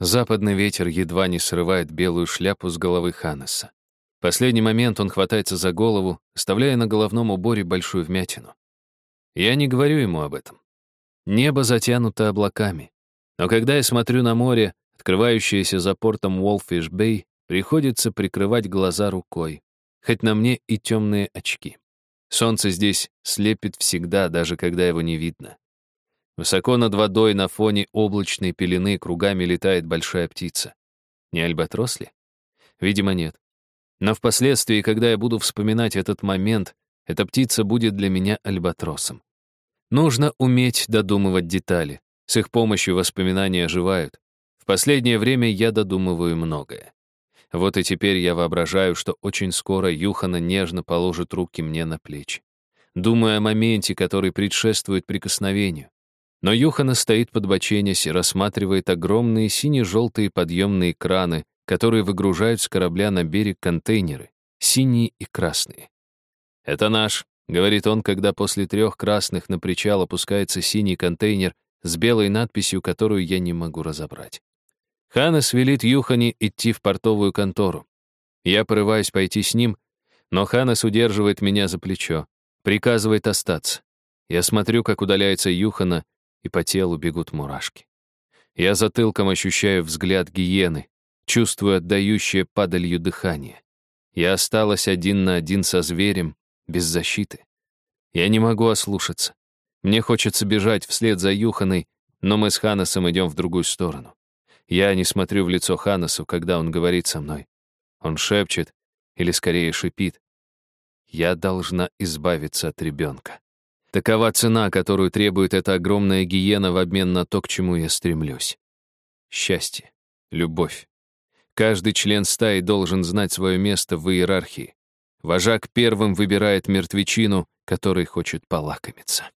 Западный ветер едва не срывает белую шляпу с головы Ханнеса. В последний момент он хватается за голову, оставляя на головном уборе большую вмятину. Я не говорю ему об этом. Небо затянуто облаками. Но когда я смотрю на море, открывающееся за портом Уолфиш-Бэй, приходится прикрывать глаза рукой, хоть на мне и темные очки. Солнце здесь слепит всегда, даже когда его не видно. Высоко над водой на фоне облачной пелены кругами летает большая птица. Не альбатрос ли? Видимо, нет. Но впоследствии, когда я буду вспоминать этот момент, эта птица будет для меня альбатросом. Нужно уметь додумывать детали. С их помощью воспоминания оживают. В последнее время я додумываю многое. Вот и теперь я воображаю, что очень скоро Юхана нежно положит руки мне на плечи. Думаю о моменте, который предшествует прикосновению. Но Юхана стоит под боченясь и рассматривает огромные сине-желтые подъемные краны, которые выгружают с корабля на берег контейнеры, синие и красные. «Это наш», — говорит он, когда после трех красных на причал опускается синий контейнер с белой надписью, которую я не могу разобрать. Ханес велит Юхани идти в портовую контору. Я порываюсь пойти с ним, но Ханес удерживает меня за плечо, приказывает остаться. Я смотрю, как удаляется Юхана, и по телу бегут мурашки. Я затылком ощущаю взгляд гиены, чувствую отдающее падалью дыхание. Я осталась один на один со зверем, без защиты. Я не могу ослушаться. Мне хочется бежать вслед за Юханой, но мы с Ханасом идем в другую сторону. Я не смотрю в лицо Ханасу, когда он говорит со мной. Он шепчет, или скорее шипит. Я должна избавиться от ребенка. Такова цена, которую требует эта огромная гиена в обмен на то, к чему я стремлюсь. Счастье, любовь. Каждый член стаи должен знать свое место в иерархии. Вожак первым выбирает мертвечину, которой хочет полакомиться.